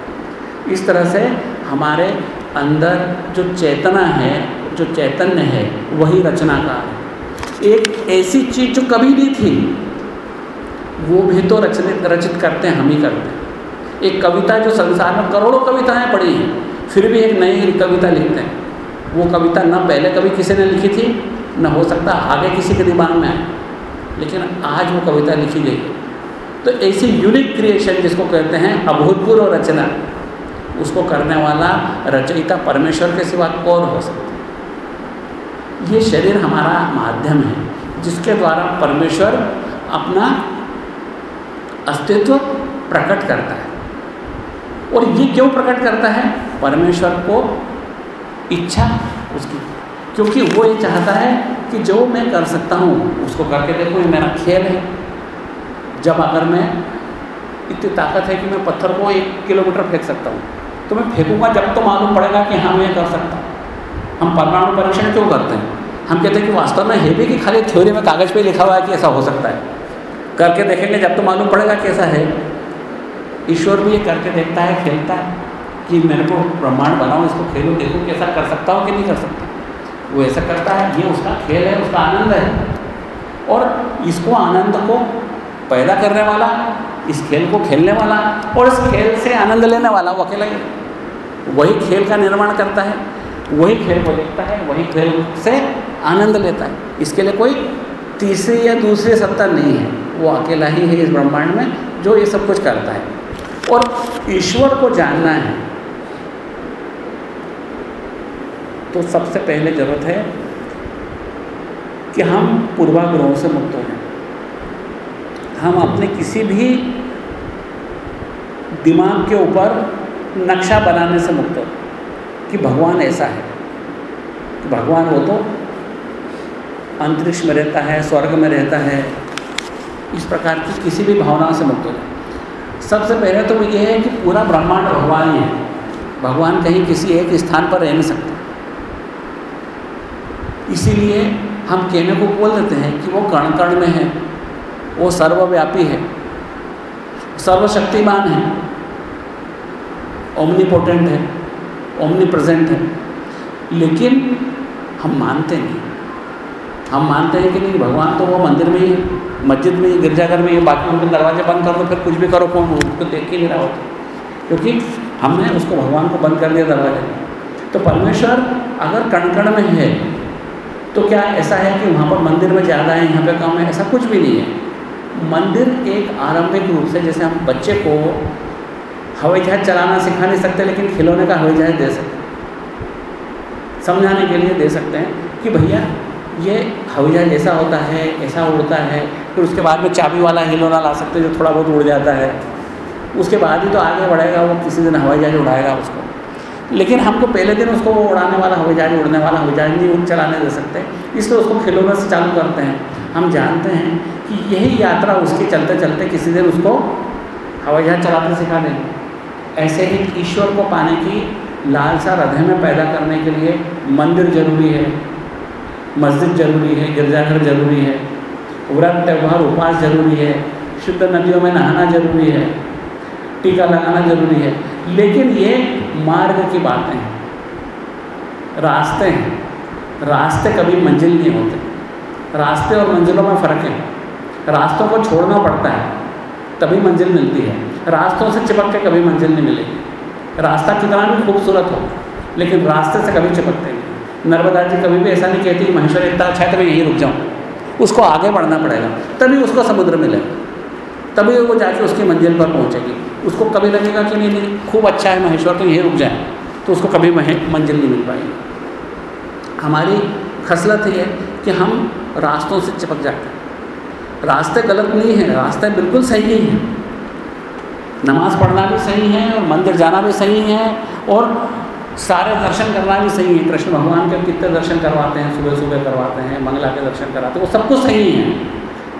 इस तरह से हमारे अंदर जो चेतना है, जो चैतन्य है, वही रचनाकार है। एक ऐसी चीज़ जो कभी नहीं थी, वो भी तो रचनित रचित करते हैं, हम ही करते हैं। एक कविता जो संसार में करोड़ों कविताएँ पढ़ी हैं, फिर भी एक नई कविता लिखते हैं। वो कविता न पहले कभी किसी ने लिखी थी, न हो सकता आगे किसी के दिमाग में आए, लेकिन आज वो कविता लिखी गई तो ऐसी यूनिक क्रिएशन जिसको कहते हैं अभूतपूर्व रचना, उसको करने वाला रचयिता परमेश्वर के सिवा कौन हो सकता है? ये शरीर हमारा माध्यम है, जिसके द्वारा परमेश्वर अपना अस्तित्व प्रकट करता है। और ये क्यों प्रकट करता है? परमेश्वर को इच्छा उसकी। क्योंकि वो ये चाहता है कि जो मैं कर सकता हूँ, उसको करके देखो, ये मेरा खेल है। जब अगर मैं इतनी ताकत है कि मैं पत्थर को एक किलोमीटर फेंक सकता हूँ तो मैं फेंकूँगा जब तो मालूम पड़ेगा कि हाँ मैं कर सकता हूँ। हम परमाणु परीक्षण क्यों करते हैं? हम कहते हैं कि वास्तव में है भी कि खाली थ्योरी में कागज़ पे लिखा हुआ है कि ऐसा हो सकता है। करके देखेंगे जब तो मालूम पड़ेगा कि कैसा है। ईश्वर भी ये करके देखता है, खेलता है कि मेरे को ब्रह्मांड बनाओ, इसको खेलो, देखो कैसा कर सकता हो कि नहीं कर सकता। वो ऐसा करता है, ये उसका खेल है, उसका आनंद है। और इसको आनंद को पैदा करने वाला, इस खेल को खेलने वाला और इस खेल से आनंद लेने वाला, वो अकेला ही वही खेल का निर्माण करता है, वही खेल को देखता है, वही खेल से आनंद लेता है। इसके लिए कोई तीसरी या दूसरी सत्ता नहीं है। वो अकेला ही है इस ब्रह्मांड में, जो ये सब कुछ करता है। ईश्वर को जानना है तो सबसे पहले ज़रूरत है कि हम पूर्वाग्रहों से मुक्त हो हम अपने किसी भी दिमाग के ऊपर नक्शा बनाने से मुक्त हो, कि भगवान ऐसा है। कि भगवान वो तो अंतरिक्ष में रहता है, स्वर्ग में रहता है, इस प्रकार की किसी भी भावना से मुक्त हो जाए। सबसे पहले तो ये है कि पूरा ब्रह्मांड भगवान ही है। भगवान कहीं किसी एक स्थान पर रह नहीं सकते। इसीलिए हम कहने को बोल देते हैं कि वो कण कण में है, वो सर्वव्यापी है, सर्वशक्तिमान है ओमनीपोटेंट है ओमनी प्रेजेंट है। लेकिन हम मानते नहीं। हम मानते हैं कि नहीं, भगवान तो वो मंदिर में ही है। मस्जिद में, गिरजाघर में ही बाकी उनके दरवाजे बंद कर दो फिर कुछ भी करो कौन उसको देख ही नहीं रहा होता क्योंकि हमने उसको भगवान को बंद कर दिया दरवाजे तो परमेश्वर अगर कण कण में है तो क्या ऐसा है कि वहाँ पर मंदिर में ज़्यादा है, यहाँ पर कम है? ऐसा कुछ भी नहीं है। मंदिर एक आरंभिक रूप से, जैसे हम बच्चे को हवाई जहाज़ चलाना सिखा नहीं सकते, लेकिन खिलौने का हवाई जहाज़ दे सकते समझाने के लिए दे सकते हैं कि भैया, ये हवाई जहाज़ ऐसा होता है, ऐसा उड़ता है फिर उसके बाद में चाबी वाला हिलौना ला सकते जो थोड़ा बहुत उड़ जाता है। उसके बाद ही तो आगे बढ़ेगा, वो किसी दिन हवाई जहाज़ उड़ाएगा उसको। लेकिन हमको पहले दिन उसको वो उड़ाने वाला, हवाई जहाज़, उड़ने वाला, हवाई जहाज़ नहीं चलाने दे सकते। इसलिए उसको खिलौने से चालू करते हैं। हम जानते हैं कि यही यात्रा उसके चलते चलते किसी दिन उसको हवाई जहाज़ चलाते सिखा देंगे। ऐसे ही ईश्वर को पाने की लालसा हृदय में पैदा करने के लिए मंदिर ज़रूरी है, मस्जिद ज़रूरी है, गिरजाघर ज़रूरी है। व्रत त्यौहार उपवास ज़रूरी है। शुद्ध नदियों में नहाना ज़रूरी है। टीका लगाना ज़रूरी है। लेकिन ये मार्ग की बातें हैं। रास्ते हैं। रास्ते कभी मंजिल नहीं होते। रास्ते और मंजिलों में फ़र्क है। रास्तों को छोड़ना पड़ता है। तभी मंजिल मिलती है। रास्तों से चिपक के कभी मंजिल नहीं मिलेगी। रास्ता कितना भी खूबसूरत हो, लेकिन रास्ते से कभी चिपकते नहीं। नर्मदा जी कभी भी ऐसा नहीं कहती महेश्वर, इतना अच्छा है तो मैं यहीं रुक जाऊँ। उसको आगे बढ़ना पड़ेगा। तभी उसको समुद्र मिलेगा। तभी वो जाके उसकी मंजिल पर पहुँचेगी। उसको कभी लगेगा कि नहीं नहीं, खूब अच्छा है महेश्वर तो यहीं रुक जाए। तो उसको कभी मंजिल नहीं मिल पाएगी। हमारी खसलत ये है कि हम रास्तों से चिपक जाते हैं। रास्ते गलत नहीं हैं, रास्ते बिल्कुल सही ही हैं। नमाज़ पढ़ना भी सही है और मंदिर जाना भी सही है और सारे दर्शन करना भी सही है। कृष्ण भगवान के कितने दर्शन करवाते हैं, सुबह सुबह करवाते हैं, मंगला के दर्शन कराते हैं, वो सब कुछ सही है।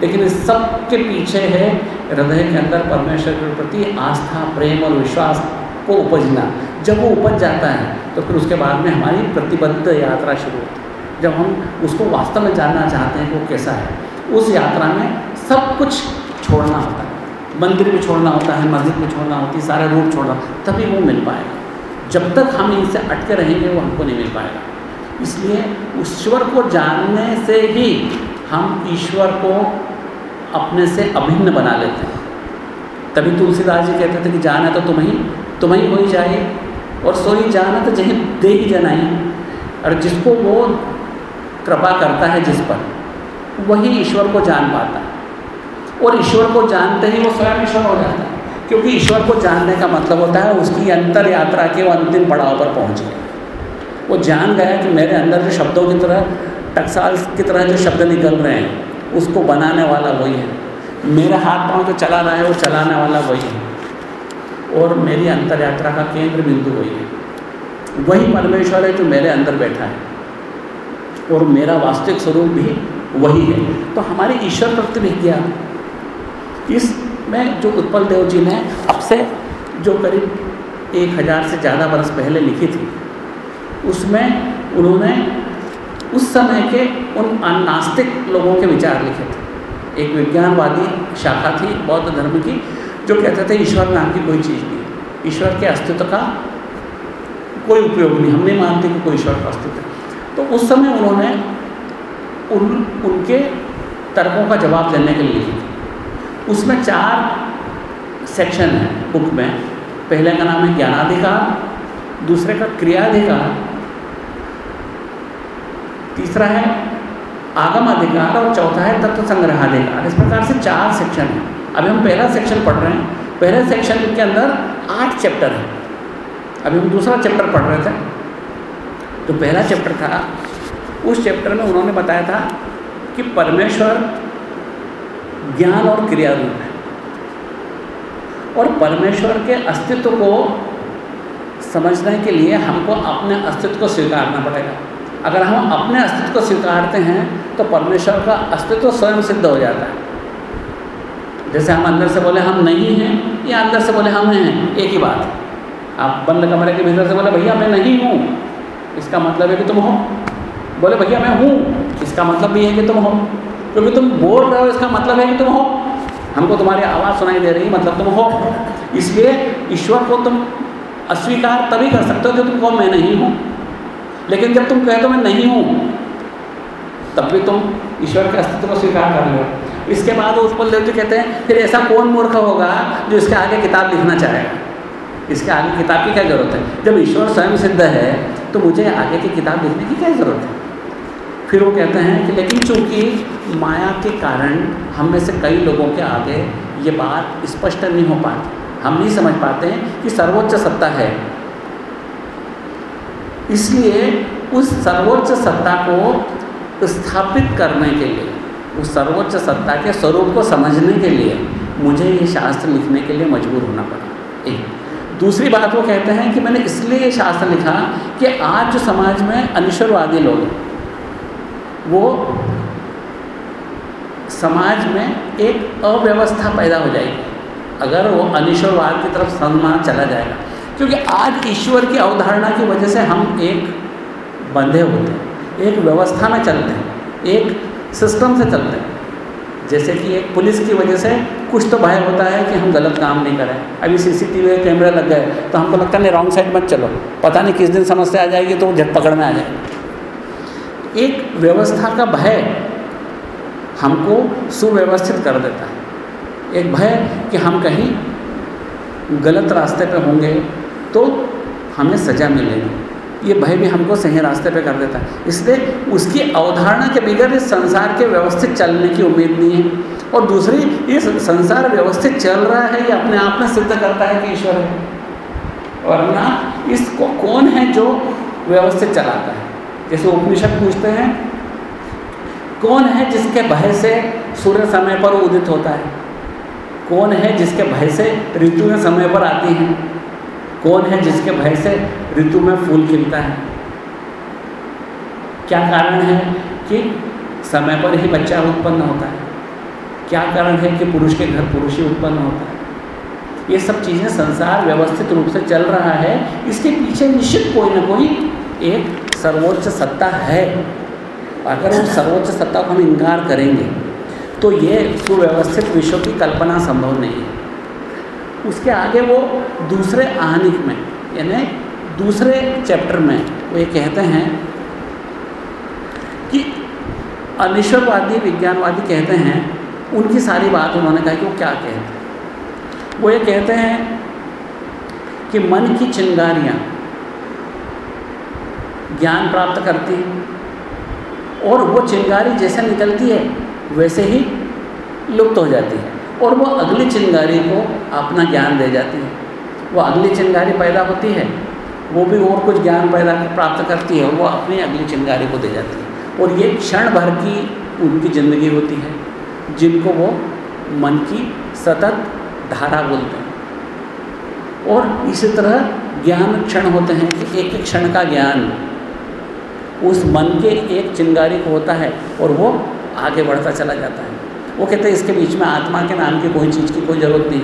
लेकिन इस सब के पीछे है हृदय के अंदर परमेश्वर के प्रति आस्था, प्रेम और विश्वास को उपजना। जब वो उपज जाता है तो फिर उसके बाद में हमारी प्रतिबद्ध यात्रा शुरू होती है। जब हम उसको वास्तव में जानना चाहते हैं कि वो कैसा है, उस यात्रा में सब कुछ छोड़ना होता है। मंदिर भी छोड़ना होता है, मस्जिद भी छोड़ना होती है, सारे रूप छोड़ना तभी वो मिल पाएगा। जब तक हम इनसे अटके रहेंगे, वो हमको नहीं मिल पाएगा। इसलिए ईश्वर को जानने से ही हम ईश्वर को अपने से अभिन्न बना लेते हैं। तभी तुलसीदास जी कहते थे कि जाना तो तुम ही तुम ही हो ही जाए और सोई जाना तो जही दे ही जनाई और जिसको वो कृपा करता है, जिस पर, वही ईश्वर को जान पाता है। और ईश्वर को जानते ही वो स्वयं ईश्वर हो जाता है। क्योंकि ईश्वर को जानने का मतलब होता है उसकी अंतर यात्रा के वो अंतिम पड़ाव पर पहुँच। गए वो जान गया कि मेरे अंदर जो शब्दों की तरह, टकसाल की तरह जो शब्द निकल रहे हैं, उसको बनाने वाला वही है। मेरा हाथ पाँव जो चला रहा है, वो चलाने वाला वही है। और मेरी अंतर यात्रा का केंद्र बिंदु वही है। वही परमेश्वर है जो मेरे अंदर बैठा है। और मेरा वास्तविक स्वरूप भी वही है। तो हमारी ईश्वर प्रतिभिज्ञा इसमें जो उत्पल देव जी ने अब से जो करीब एक हज़ार से ज़्यादा वर्ष पहले लिखी थी, उसमें उन्होंने उस समय के उन अनास्तिक लोगों के विचार लिखे थे। एक विज्ञानवादी शाखा थी, बौद्ध धर्म की, जो कहते थे, ईश्वर नाम की कोई चीज़ नहीं। ईश्वर के अस्तित्व का कोई उपयोग नहीं। हम नहीं मानते कि कोई ईश्वर का अस्तित्व तो उस समय उन्होंने उन, उनके तर्कों का जवाब देने के लिए लिखी उसमें चार सेक्शन है बुक में। पहले का नाम है ज्ञानाधिकार, दूसरे का क्रियाधिकार, तीसरा है आगम अधिकार और चौथा है तत्व संग्रहाधिकार इस प्रकार से चार सेक्शन हैं। अभी हम पहला सेक्शन पढ़ रहे हैं। पहले सेक्शन के अंदर आठ चैप्टर हैं। अभी हम दूसरा चैप्टर पढ़ रहे थे। तो पहला चैप्टर था। उस चैप्टर में उन्होंने बताया था कि परमेश्वर ज्ञान और क्रिया रूप है। और परमेश्वर के अस्तित्व को समझने के लिए हमको अपने अस्तित्व को स्वीकारना पड़ेगा। अगर हम अपने अस्तित्व को स्वीकारते हैं तो परमेश्वर का अस्तित्व स्वयं सिद्ध हो जाता है। जैसे हम अंदर से बोले, हम नहीं हैं, या अंदर से बोले, हम हैं, एक ही बात। आप बंद कमरे के भीतर से बोले, भैया, मैं नहीं हूँ। इसका मतलब है कि तुम हो। बोले, भैया, मैं हूँ। इसका मतलब भी है कि तुम हो। क्योंकि तुम बोल रहे हो, इसका मतलब है कि तुम हो। हमको तुम्हारी आवाज़ सुनाई दे रही मतलब तुम हो। इसलिए ईश्वर को तुम अस्वीकार तभी कर सकते हो जब तुम कहो मैं नहीं हूँ। लेकिन जब तुम कहे तो मैं नहीं हूँ, तब भी तुम ईश्वर के अस्तित्व को स्वीकार कर लो। इसके बाद उत्पल देव जी कहते हैं, फिर ऐसा कौन मूर्ख होगा जो इसके आगे किताब लिखना चाहेगा इसके आगे किताब की क्या ज़रूरत है? जब ईश्वर स्वयं सिद्ध है तो मुझे आगे की किताब लिखने की क्या ज़रूरत है? फिर वो कहते हैं कि लेकिन चूँकि माया के कारण हम में से कई लोगों के आगे ये बात स्पष्ट नहीं हो पाती, हम नहीं समझ पाते हैं कि सर्वोच्च सत्ता है। इसलिए उस सर्वोच्च सत्ता को स्थापित करने के लिए, उस सर्वोच्च सत्ता के स्वरूप को समझने के लिए मुझे ये शास्त्र लिखने के लिए मजबूर होना पड़ा। एक। दूसरी बात वो कहते हैं कि मैंने इसलिए ये शास्त्र लिखा कि आज जो समाज में अनिश्वरवादी लोग वो समाज में एक अव्यवस्था पैदा हो जाएगी, अगर वो अनिश्वरवाद की तरफ़ समाज चला जाएगा। क्योंकि आज ईश्वर की अवधारणा की वजह से हम एक बंधे होते हैं, एक व्यवस्था में चलते हैं, एक सिस्टम से चलते हैं। जैसे कि एक पुलिस की वजह से कुछ तो भय होता है कि हम गलत काम नहीं करें। अभी सीसीटीवी कैमरे लग गए तो हमको लगता नहीं रॉन्ग साइड मत चलो। पता नहीं किस दिन समस्या आ जाएगी तो झट पकड़ में आ जाएगी। एक व्यवस्था का भय हमको सुव्यवस्थित कर देता है। एक भय कि हम कहीं गलत रास्ते पर होंगे तो हमें सज़ा मिलेगी। ये भय भी हमको सही रास्ते पे कर देता है। इसलिए उसकी अवधारणा के बगैर इस संसार के व्यवस्थित चलने की उम्मीद नहीं है। और दूसरी ये संसार व्यवस्थित चल रहा है, ये अपने आप में सिद्ध करता है कि ईश्वर है। वरना इसको कौन है जो व्यवस्थित चलाता है? जैसे उपनिषद पूछते हैं, कौन है जिसके भय से सूर्य समय पर उदित होता है? कौन है जिसके भय से ऋतु समय पर आती हैं? कौन है जिसके भय से ऋतु में फूल खिलता है? क्या कारण है कि समय पर ही बच्चा उत्पन्न होता है? क्या कारण है कि पुरुष के घर पुरुष ही उत्पन्न होता है? ये सब चीज़ें संसार व्यवस्थित रूप से चल रहा है। इसके पीछे निश्चित कोई ना कोई एक सर्वोच्च सत्ता है। अगर उस सर्वोच्च सत्ता को हम इनकार करेंगे तो ये सुव्यवस्थित विश्व की कल्पना संभव नहीं है। उसके आगे वो दूसरे आहनिक में, यानी दूसरे चैप्टर में वो ये कहते हैं कि अनिश्वरवादी विज्ञानवादी कहते हैं, उनकी सारी बात उन्होंने कहा कि वो क्या कहते हैं? वो ये कहते हैं कि मन की चिंगारियाँ ज्ञान प्राप्त करती है। और वो चिंगारी जैसे निकलती है, वैसे ही लुप्त हो जाती है। और वो अगली चिंगारी को अपना ज्ञान दे जाती है। वो अगली चिंगारी पैदा होती है, वो भी और कुछ ज्ञान पैदा प्राप्त करती है, वो अपनी अगली चिंगारी को दे जाती है। और ये क्षण भर की उनकी ज़िंदगी होती है, जिनको वो मन की सतत धारा बोलते हैं। और इसी तरह ज्ञान क्षण होते हैं कि एक क्षण का ज्ञान उस मन के एक चिंगारी को होता है और वो आगे बढ़ता चला जाता है। वो कहते हैं, इसके बीच में आत्मा के नाम की कोई चीज़ की कोई ज़रूरत नहीं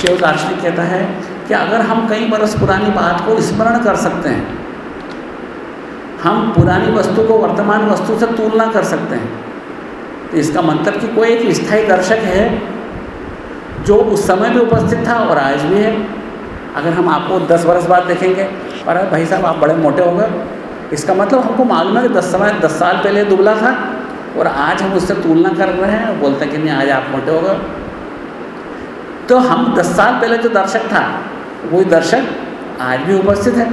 शिव दार्शनिक कहता है कि अगर हम कई बरस पुरानी बात को स्मरण कर सकते हैं, हम पुरानी वस्तु को वर्तमान वस्तु से तुलना कर सकते हैं तो इसका मतलब कि कोई एक स्थायी दर्शक है जो उस समय भी उपस्थित था और आज भी है। अगर हम आपको दस बरस बाद देखेंगे, पर भाई साहब, आप बड़े मोटे हो गए। इसका मतलब हमको मालूम है कि दस समय, दस साल पहले दुबला था और आज हम उससे तुलना कर रहे हैं और बोलते हैं कि नहीं, आज आप मोटे हो गए। तो हम दस साल पहले जो दर्शक था, वही दर्शक आज भी उपस्थित है।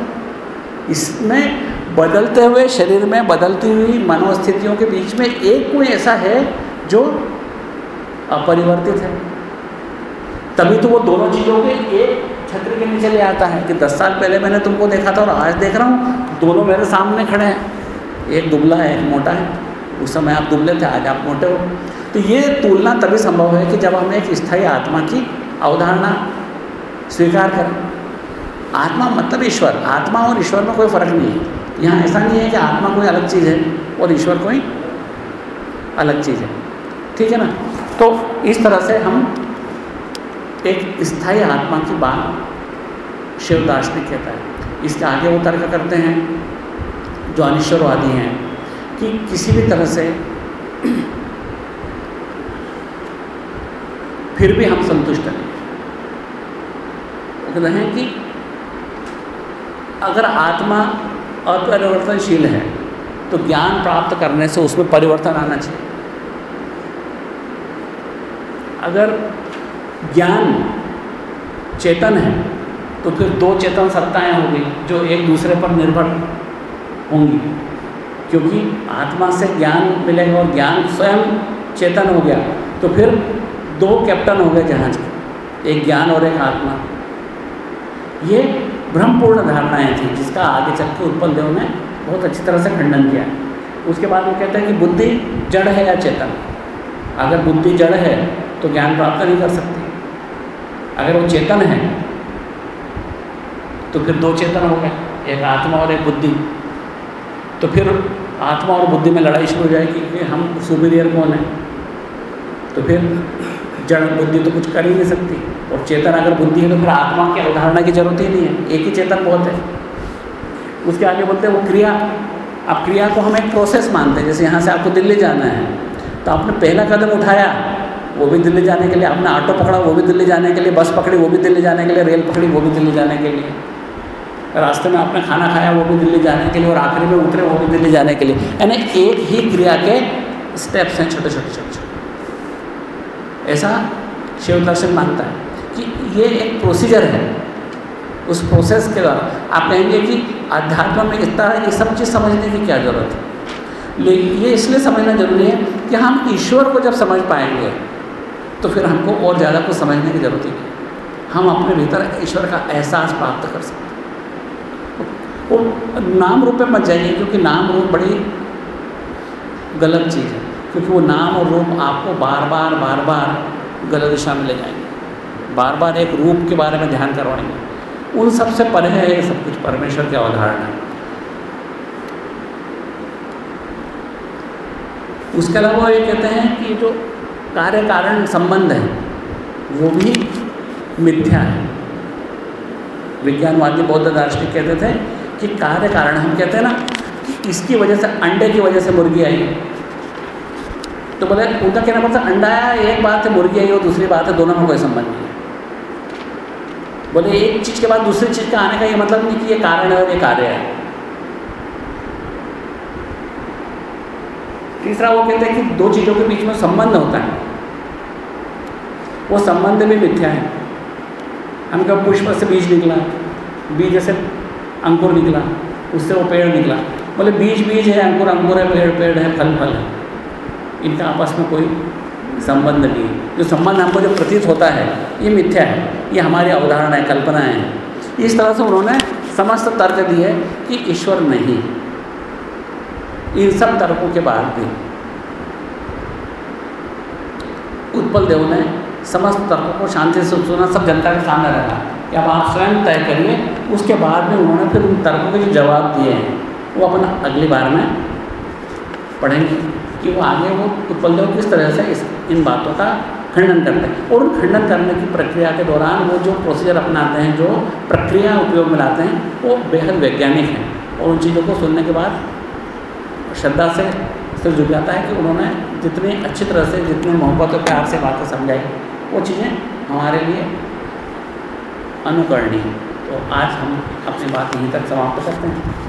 इसमें बदलते हुए, शरीर में बदलती हुई मनोस्थितियों के बीच में एक कोई ऐसा है जो अपरिवर्तित है। तभी तो वो दोनों चीज़ों के एक छत्र के नीचे ले आता है कि दस साल पहले मैंने तुमको देखा था और आज देख रहा हूँ, दोनों मेरे सामने खड़े हैं। एक दुबला है, एक मोटा है। उस समय आप दुबले थे, आज आप मोटे हो। तो ये तुलना तभी संभव है कि जब हमने एक स्थायी आत्मा की अवधारणा स्वीकार करें। आत्मा मतलब ईश्वर। आत्मा और ईश्वर में कोई फ़र्क नहीं है। यहाँ ऐसा नहीं है कि आत्मा कोई अलग चीज़ है और ईश्वर कोई अलग चीज़ है। ठीक है ना? तो इस तरह से हम एक स्थायी आत्मा की बात शिव दार्शनिक कहता है। इसके आगे वो तर्क करते हैं, जो अनिश्वरवादी हैं, कि किसी भी तरह से फिर भी हम संतुष्ट नहीं कहते हैं कि अगर आत्मा अपरिवर्तनशील है तो ज्ञान प्राप्त करने से उसमें परिवर्तन आना चाहिए। अगर ज्ञान चेतन है तो फिर दो चेतन सत्ताएँ होंगी जो एक दूसरे पर निर्भर होंगी। क्योंकि आत्मा से ज्ञान मिलेगा और ज्ञान स्वयं चेतन हो गया तो फिर दो कैप्टन हो गए जहाज़ के, एक ज्ञान और एक आत्मा। ये ब्रह्मपूर्ण धारणाएँ थी, जिसका आगे चल के उत्पल देव ने बहुत अच्छी तरह से खंडन किया। उसके बाद वो कहते हैं कि बुद्धि जड़ है या चेतन। अगर बुद्धि जड़ है तो ज्ञान प्राप्त नहीं कर सकती। अगर वो चेतन है तो फिर दो चेतन हो गए। एक आत्मा और एक बुद्धि। तो फिर आत्मा और बुद्धि में लड़ाई शुरू हो जाएगी कि हम सुपीरियर कौन है? तो फिर जड़ बुद्धि तो कुछ कर ही नहीं सकती। और चेतन अगर बुद्धि है तो फिर आत्मा की अवधारणा की ज़रूरत ही नहीं है। एक ही चेतन बहुत है। उसके आगे बोलते हैं वो क्रिया। अब क्रिया को हम एक प्रोसेस मानते हैं। जैसे यहाँ से आपको दिल्ली जाना है तो आपने पहला कदम उठाया। वो भी दिल्ली जाने के लिए आपने ऑटो पकड़ा, वो भी दिल्ली जाने के लिए, बस पकड़ी, वो भी दिल्ली जाने के लिए, रेल पकड़ी, वो भी दिल्ली जाने के लिए। रास्ते में आपने खाना खाया, वो भी दिल्ली जाने के लिए, और आखिरी में उतरे, वो भी दिल्ली जाने के लिए। यानी एक ही क्रिया के स्टेप्स हैं छोटे छोटे छोटे छोटे। ऐसा शिव दर्शन मानता है कि ये एक प्रोसीजर है। उस प्रोसेस के द्वारा आप कहेंगे कि अध्यात्म में इतना, ये सब चीज़ समझने की क्या ज़रूरत है? लेकिन ये इसलिए समझना ज़रूरी है कि हम ईश्वर को जब समझ पाएँगे तो फिर हमको और ज़्यादा कुछ समझने की ज़रूरत ही नहीं। हम अपने भीतर ईश्वर का एहसास प्राप्त कर सकते वो नाम रूप में मत जाइए, क्योंकि नाम रूप बड़ी गलत चीज़ है, क्योंकि वो नाम और रूप आपको बार बार बार बार गलत दिशा में ले जाएँगे। बार बार एक रूप के बारे में ध्यान करवाएँगे। उन सबसे परे है ये सब कुछ, परमेश्वर की अवधारणा। है उसके अलावा ये कहते हैं कि जो कार्य कारण संबंध है। वो भी मिथ्या है। विज्ञानवादी बौद्ध दार्शनिक कहते थे कि कार्य कारण हम कहते हैं ना, कि इसकी वजह से अंडे की वजह से मुर्गी आई। तो बोले, उनका कहना पड़ता अंडा आया, एक बात है मुर्गी आई और दूसरी बात है दोनों में कोई संबंध नहीं है। बोले, एक चीज़ के बाद दूसरी चीज़ का आने का ये मतलब नहीं कि ये कारण है और ये कार्य है। तीसरा वो कहते हैं कि दो चीज़ों के बीच में संबंध होता है। वो संबंध भी मिथ्या है। हम कब पुष्प से बीज निकला, बीज से अंकुर निकला, उससे वो पेड़ निकला। बोले, बीज बीज है, अंकुर अंकुर है, पेड़ पेड़ है, फल फल है। इनका आपस में कोई संबंध नहीं है। जो संबंध हमको जो प्रतीत होता है, ये मिथ्या है, ये हमारी अवधारणा है, कल्पना है। इस तरह से उन्होंने समस्त तर्क दिए कि ईश्वर नहीं। इन सब तर्कों के बाद भी। उत्पल देव ने समस्त तर्कों को शांति से सुना, सब जनता के सामने रखा। कि अब आप स्वयं तय करिए, उसके बाद में उन्होंने फिर उन तर्कों के जो जवाब दिए हैं, वो अपन अगली बार में पढ़ेंगे कि वो आगे वो उत्पल देव किस तरह से इस, इन बातों का खंडन करते हैं। और उन खंडन करने की प्रक्रिया के दौरान वो जो प्रोसीजर अपनाते हैं, जो प्रक्रिया उपयोग में लाते हैं, वो बेहद वैज्ञानिक हैं। और उन चीज़ों को सुनने के बाद श्रद्धा से सिर जुड़ जाता है कि उन्होंने जितनी अच्छी तरह से, जितने मोहब्बत और प्यार से बातें समझाई। वो चीज़ें हमारे लिए अनुकरणीय तो आज हम अपनी बात यहीं तक समाप्त करते हैं।